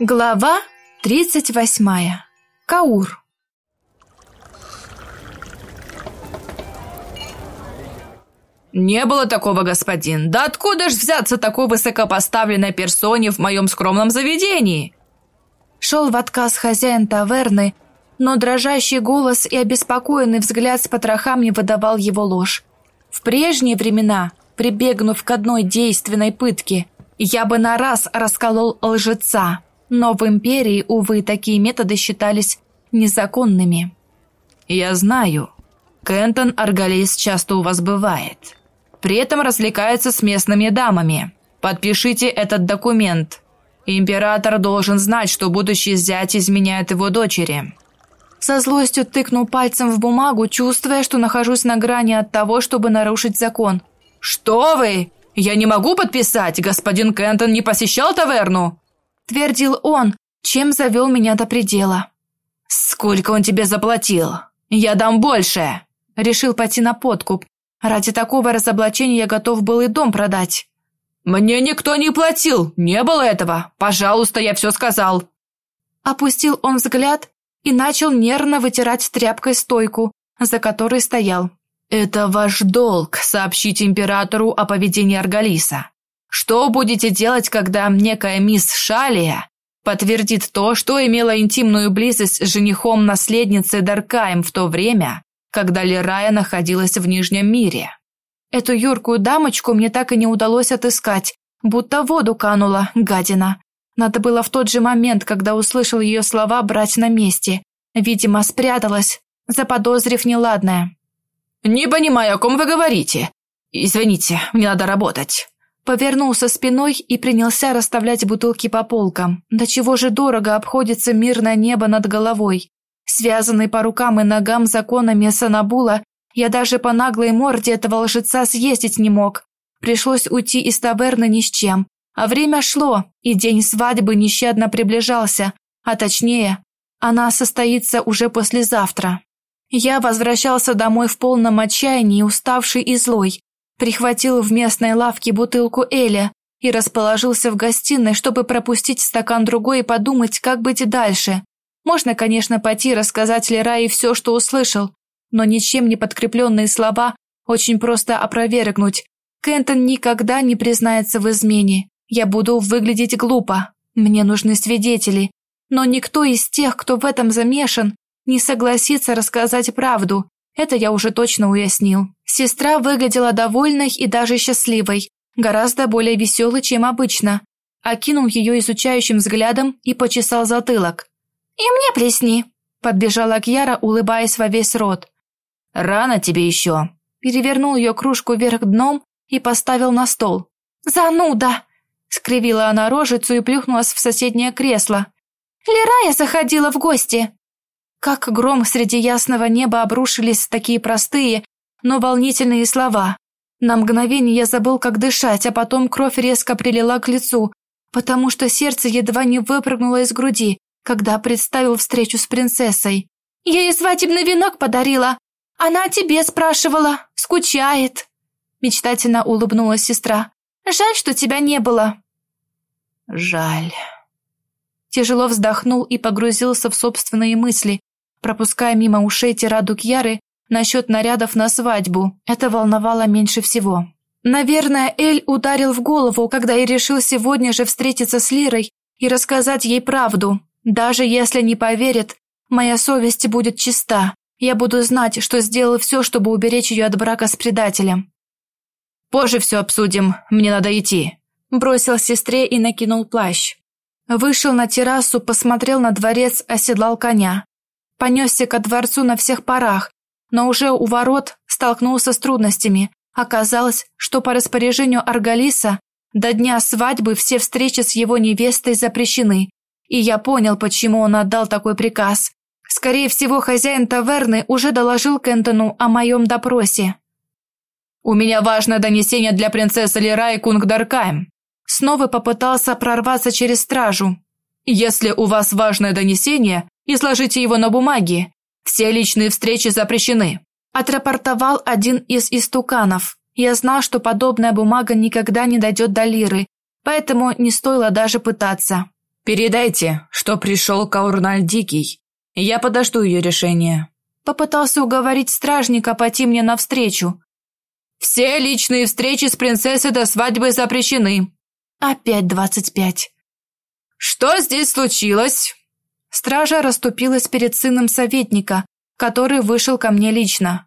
Глава 38. Каур. «Не было такого, господин. Да откуда ж взяться такой высокопоставленной персоне в моем скромном заведении?» Шел в отказ хозяин таверны, но дрожащий голос и обеспокоенный взгляд с потрохам не выдавал его ложь. В прежние времена, прибегнув к одной действенной пытке, я бы на раз расколол лжеца – но в империи, увы, такие методы считались незаконными. «Я знаю. Кентон Аргалейс часто у вас бывает. При этом развлекается с местными дамами. Подпишите этот документ. Император должен знать, что будущий зять изменяет его дочери». Со злостью тыкнул пальцем в бумагу, чувствуя, что нахожусь на грани от того, чтобы нарушить закон. «Что вы? Я не могу подписать! Господин Кентон не посещал таверну!» Твердил он, чем завел меня до предела. Сколько он тебе заплатил? Я дам больше. Решил пойти на подкуп. Ради такого разоблачения я готов был и дом продать. Мне никто не платил, не было этого. Пожалуйста, я все сказал. Опустил он взгляд и начал нервно вытирать тряпкой стойку, за которой стоял. Это ваш долг сообщить императору о поведении Аргалиса. Что будете делать, когда некая мисс Шалия подтвердит то, что имела интимную близость с женихом наследницы Даркаем в то время, когда Лерая находилась в Нижнем мире? Эту юркую дамочку мне так и не удалось отыскать, будто воду канула, гадина. Надо было в тот же момент, когда услышал ее слова, брать на месте. Видимо, спряталась, заподозрив неладное. «Не понимаю, о ком вы говорите. Извините, мне надо работать». Повернулся спиной и принялся расставлять бутылки по полкам. До чего же дорого обходится мирное небо над головой. Связанный по рукам и ногам законами Санабула, я даже по наглой морде этого лжеца съездить не мог. Пришлось уйти из таверны ни с чем. А время шло, и день свадьбы нещадно приближался, а точнее, она состоится уже послезавтра. Я возвращался домой в полном отчаянии, уставший и злой, Прихватил в местной лавке бутылку Эля и расположился в гостиной, чтобы пропустить стакан другой и подумать, как быть дальше. Можно, конечно, пойти рассказать Лерае все, что услышал, но ничем не подкрепленные слова очень просто опровергнуть. Кентон никогда не признается в измене. Я буду выглядеть глупо. Мне нужны свидетели. Но никто из тех, кто в этом замешан, не согласится рассказать правду, это я уже точно уяснил. Сестра выглядела довольной и даже счастливой, гораздо более веселой, чем обычно. Окинул ее изучающим взглядом и почесал затылок. «И мне плесни!» Подбежала Кьяра, улыбаясь во весь рот. «Рано тебе еще!» Перевернул ее кружку вверх дном и поставил на стол. «Зануда!» Скривила она рожицу и плюхнулась в соседнее кресло. «Лерая заходила в гости!» Как гром среди ясного неба обрушились такие простые, но волнительные слова. На мгновение я забыл, как дышать, а потом кровь резко прилила к лицу, потому что сердце едва не выпрыгнуло из груди, когда представил встречу с принцессой. Я ей свадебный венок подарила. Она о тебе спрашивала, скучает. Мечтательно улыбнулась сестра. Жаль, что тебя не было. Жаль. Тяжело вздохнул и погрузился в собственные мысли, пропуская мимо ушей тираду Кьяры насчет нарядов на свадьбу. Это волновало меньше всего. Наверное, Эль ударил в голову, когда я решил сегодня же встретиться с Лирой и рассказать ей правду. Даже если не поверит, моя совесть будет чиста. Я буду знать, что сделал все, чтобы уберечь ее от брака с предателем. Позже все обсудим, мне надо идти. Бросил сестре и накинул плащ. Вышел на террасу, посмотрел на дворец, оседлал коня понесся ко дворцу на всех парах, но уже у ворот столкнулся с трудностями. Оказалось, что по распоряжению Аргалиса до дня свадьбы все встречи с его невестой запрещены, и я понял, почему он отдал такой приказ. Скорее всего, хозяин таверны уже доложил Кентону о моем допросе. «У меня важное донесение для принцессы Лерай Кунгдаркайм». Снова попытался прорваться через стражу. «Если у вас важное донесение, и сложите его на бумаге. Все личные встречи запрещены. Отрапортовал один из истуканов. Я знал, что подобная бумага никогда не дойдет до Лиры, поэтому не стоило даже пытаться. Передайте, что пришел Каурналь Дикий. Я подожду ее решения. Попытался уговорить стражника пойти мне навстречу. Все личные встречи с принцессой до свадьбы запрещены. Опять двадцать пять. Что здесь случилось? Стража расступилась перед сыном советника, который вышел ко мне лично.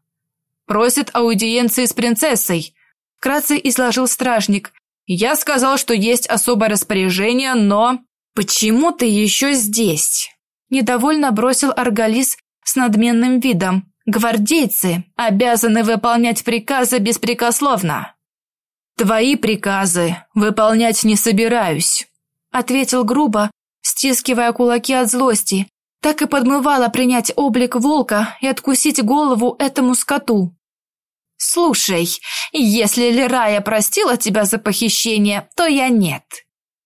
Просит аудиенции с принцессой. Вкратце изложил стражник. Я сказал, что есть особое распоряжение, но почему ты еще здесь? Недовольно бросил Аргалис с надменным видом. Гвардейцы обязаны выполнять приказы беспрекословно. Твои приказы выполнять не собираюсь, ответил грубо, стискивая кулаки от злости. Так и подмывало принять облик волка и откусить голову этому скоту. Слушай, если Лерая простила тебя за похищение, то я нет.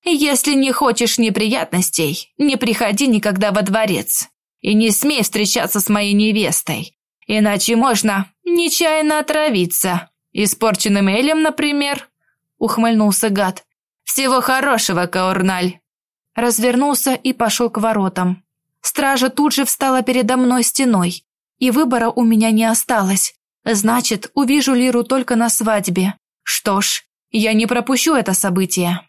Если не хочешь неприятностей, не приходи никогда во дворец и не смей встречаться с моей невестой, иначе можно нечаянно отравиться. Испорченным элем, например, ухмыльнулся гад. Всего хорошего, Каурналь. Развернулся и пошел к воротам. Стража тут же встала передо мной стеной, и выбора у меня не осталось. Значит, увижу Лиру только на свадьбе. Что ж, я не пропущу это событие.